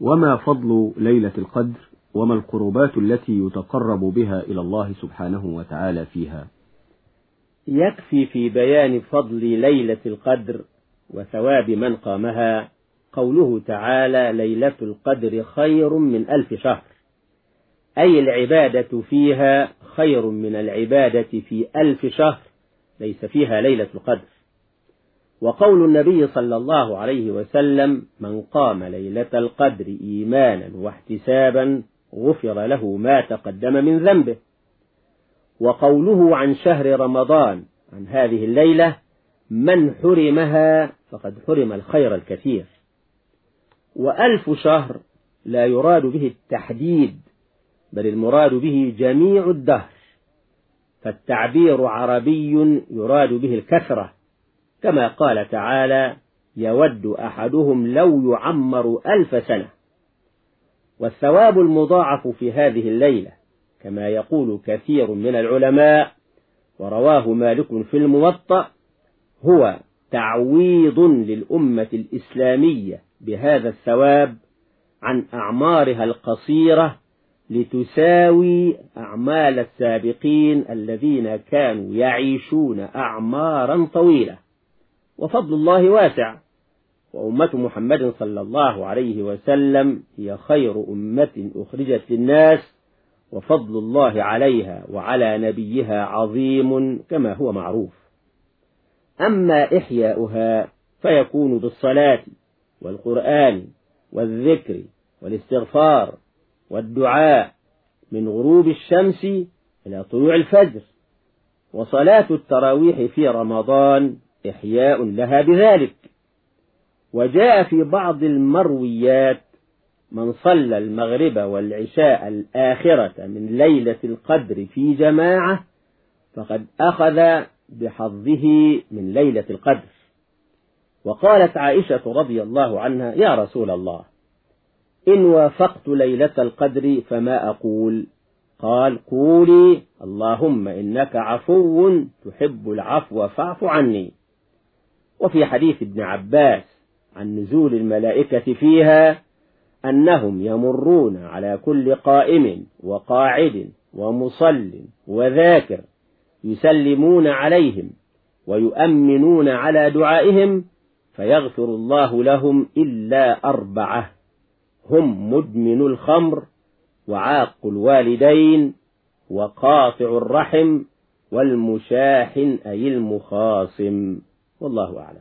وما فضل ليلة القدر وما القربات التي يتقرب بها إلى الله سبحانه وتعالى فيها. يكفي في بيان فضل ليلة القدر وثواب من قامها قوله تعالى ليلة القدر خير من ألف شهر. أي العبادة فيها خير من العبادة في ألف شهر ليس فيها ليلة القدر. وقول النبي صلى الله عليه وسلم من قام ليلة القدر إيمانا واحتسابا غفر له ما تقدم من ذنبه. وقوله عن شهر رمضان عن هذه الليلة من حرمها فقد حرم الخير الكثير وألف شهر لا يراد به التحديد بل المراد به جميع الدهر. فالتعبير عربي يراد به الكثرة. كما قال تعالى يود أحدهم لو يعمر ألف سنة. والثواب المضاعف في هذه الليلة كما يقول كثير من العلماء ورواه مالك في الموطأ هو تعويض للأمة الإسلامية بهذا الثواب عن أعمارها القصيرة لتساوي أعمال السابقين الذين كانوا يعيشون أعمارا طويلة. وفضل الله واسع. وأمة محمد صلى الله عليه وسلم هي خير أمة أخرجت للناس وفضل الله عليها وعلى نبيها عظيم كما هو معروف. أما إحياؤها فيكون بالصلاة والقرآن والذكر والاستغفار والدعاء من غروب الشمس إلى طلوع الفجر. وصلاة التراويح في رمضان إحياء لها بذلك. وجاء في بعض المرويات من صلى المغرب والعشاء الآخرة من ليلة القدر في جماعة فقد أخذ بحظه من ليلة القدر. وقالت عائشة رضي الله عنها يا رسول الله إن وافقت ليلة القدر فما أقول؟ قال قولي اللهم إنك عفو تحب العفو فاعف عني. وفي حديث ابن عباس عن نزول الملائكة فيها أنهم يمرون على كل قائم وقاعد ومصل وذاكر يسلمون عليهم ويؤمنون على دعائهم فيغفر الله لهم إلا أربعة هم مدمن الخمر وعاق الوالدين وقاطع الرحم والمشاحن أي المخاصم والله أعلم.